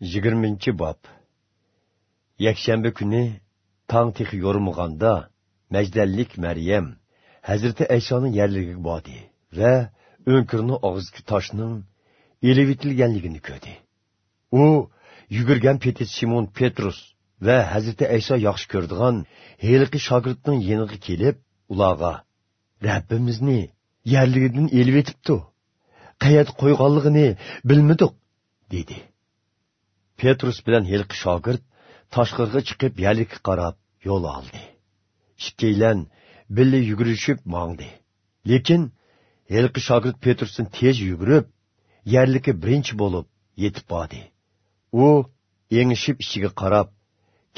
yigirmanchi bob. Yakshanba kuni tong texi yo'rimig'anda majdallik maryam hazrati aysoning yerligiga bordi va o'nkirni og'zidagi toshning elib etilganligini ko'rdi. U yugurgan petit simon petrus va hazrati ayso yaxshi ko'radigan heliqi shogirdning yeniga kelib ularga rabbimizni yerligidan elib etibdi qo'yganligini bilmadik dedi. Petrus bilan yilqi shogird toshqirga chiqib yalikka qarab yo'l oldi. Ikkilan birga yugurishib mongdi. Lekin yilqi shogird petrusdan tez yugurib yerlikka birinchi bo'lib yetib bordi. U engishib ichiga qarab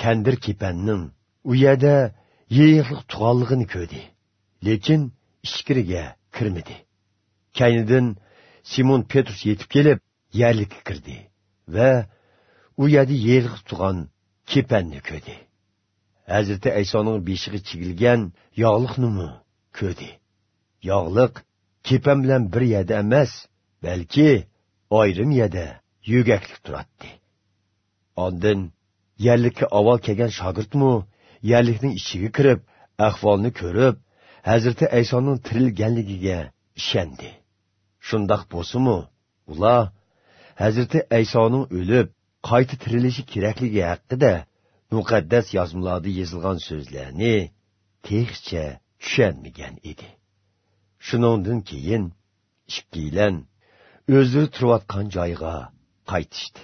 kandir kepanning u yerda yeyiqliq tug'anligini ko'rdi. Lekin ichkiriga kirmadi. Kaynidan simon petrus yetib kelib yerlikka kirdi va u yerda yeriq turgan kepanni ko'rdi. Hazrati aysoning beshig'i chigilgan yog'liqnimi ko'rdi. Yog'liq kepan bilan bir yerda emas balki ayrim yerda yugaklik turadi ondin yerlikka avval kelgan shogirdmi yerlikning ichiga kirib ahvolni ko'rib hazrati aysoning tirilganligiga ishondi. Shundoq bo'lsimu ular hazrati aysoning o'lib qayta tirilishi kerakligi haqida muqaddas yozmalarda yozilgan so'zlarni texcha tushunmagan edi. Shuningdan keyin ikkilan o'zi turayotgan joyiga qaytishdi.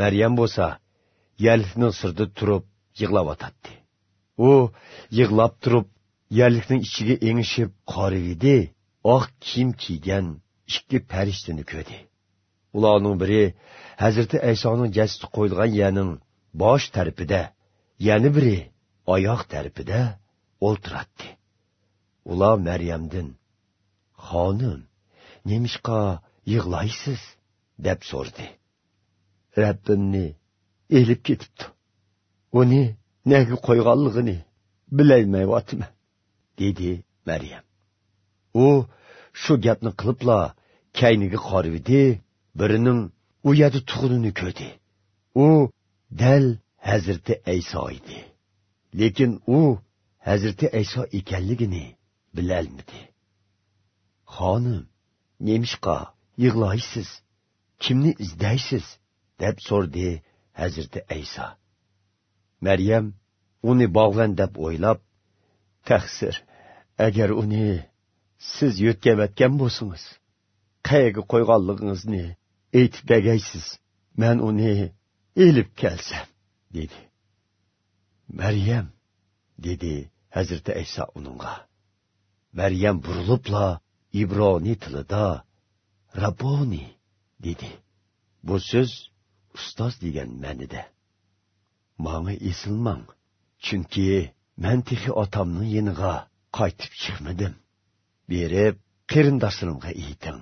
Maryam bo'lsa yarlikning sirda turib yig'layotdi u yig'lab turib yarlikning ichiga engishib qorividi oq kiyim kiygan ikki farishtani ko'rdi. Ularning biri hazrati aysoning jasadi qo'yilgan yerning bosh tarafida yana biri oyoq tarafida o'ltiratdi. Ular maryamdin xonim nemishqa yig'laysiz? deb so'rdi rabbimni elib ketibdi. Uni nega qo'yganligini bilolmayotman dedi maryam. U shu gapni qilibla kayniga qorvidi birining u yerda tug'unini ko'rdi. U dal hazrati ayso edi. Lekin u hazrati ayso ekanligini bilolmidi xonim nemishqa yig'laysiz kimni izdaysiz? deb so'rdi hazrati ayso maryam uni bog'lan deb o'ylab taqsir agar uni siz yo'tkavatgan bo'lsangiz qayerga qo'yganligingizni aytib bergaysiz man uni ilib kelsam dedi. Maryam dedi hazrati iso uningga maryam burilibla ibroniy tilida rabboni dedi. Bu so'z ustoz degan ma'nida. Manga esilmang chunki man texi otamning yeniga qaytib chiqmadim berib qarindoshlarimga ayting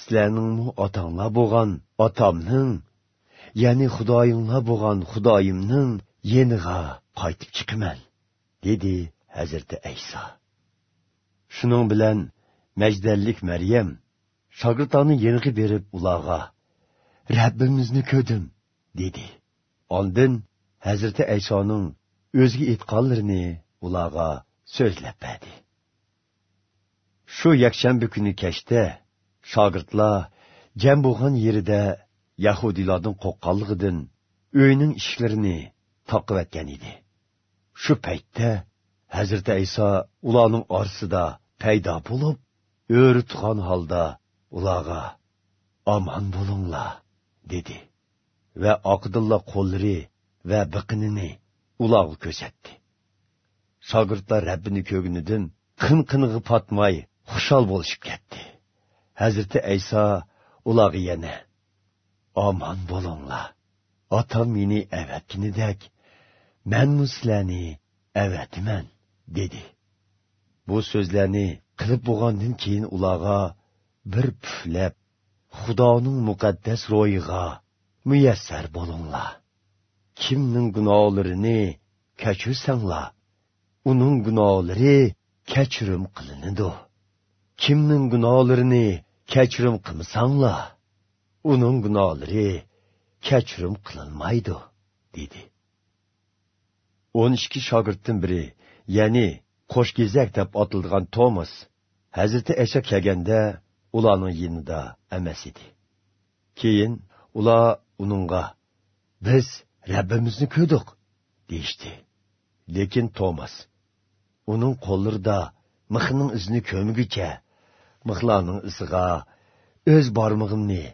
sizlarningmi otanglar bo'lgan otamning ya'ni xudoyinglar bo'lgan xudoyimning yeniga qaytib chiqaman dedi hazrati ayso shuning bilan majdallik maryam shogirdlarni yenig'i berib ularga rabbimizni ko'rdim dedi. Oldin hazrati aysoning o'ziga aytganlarini ularga so'zlab berdi. Shu yakshanba kuni kechda shogirdlar jam bo'lgan yerida yahudiylarning qo'rqqanligidan uyning ishlarini toqivatgan edi. Shu paytda hazrati ayso ularning orasida paydo bo'lib o'ritgan holda ularga omon bo'linglar dedi va oqdilla qo'llari va biqinini ularga ko'rsatdi. Shogirdlar rabbini ko'gunidan qin qinig'i patmay xushol bo'lishib ketdi. Hazreti ayso ularga yana "Aman bo'linglar otam meni avatginidek men sizlarni avatiman dedi. Bu so'zlarni qilib bo'lgandan keyin ularga bir puflab xudoning muqaddas ro'yiga muyassar bo'linglar. Kimning gunohlarini kechirsanglar uning gunohlari kechirim qilinadi kimning gunohlarini kechirim qilmasanglar uning gunohlari kechirim qilinmaydi dedi. O'n ikki shogirddan biri ya'ni qo'shgezak deb otilgan tomas hazrati asha kelganda ularning yinida emas edi. Keyin ular uningga biz rabbimizni ko'rdik deyishdi. Lekin tomas uning qo'llarida mixning izini ko'mgicha mixlarning iziga o'z barmog'imni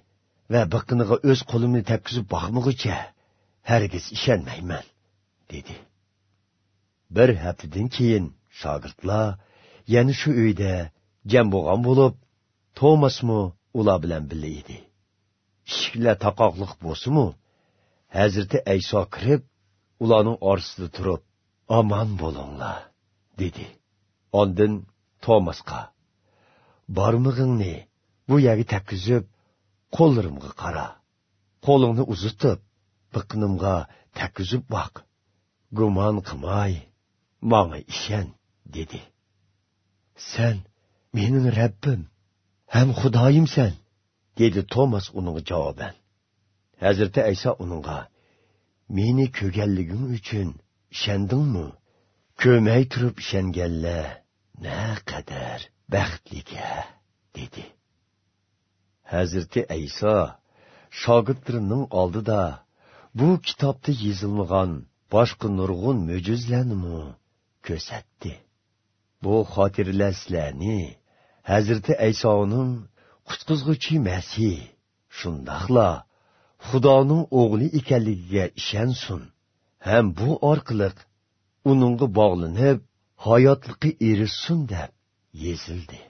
va biqiniga o'z qo'limni tepkizib boqmag'icha hargiz ishonmayman dedi. Bir haftadan keyin shogirdlar yana shu uyda jam bo'lgan bo'lib tomasmi ular bilan birga edi eshiklar taqoqliq bo'lsimu hazrati ayso kirib ularning orasida turib omon bo'linglar dedi. Ondin tomasqa barmog'ingni bu yerga takkizib qo'llarimga qara. Qo'lingni uzitib biqinimga takkizib boq gumon qilmay manga ishon dedi. Sen mening rabbim ham xudoyimsan dedi tomas uning javoban hazrati ayso uningga meni ko'rganliging uchun ishondingmi? Ko'may turib ishonganlar naqadar? Baxtliga dedi. Hazrati ayso shogirdlarining oldida bu kitobda yozilmagan boshqa nurg'un mo'jizlarni ko'rsatdi. Bu xotirlaslarni sizlarni hazrati aysoning qutqizg'uchi masih shundoqla xudoning o'g'li ekanligiga ishonsin ham bu orqali uningga bog'lanib hayotliqqa erishsin deb ezildi.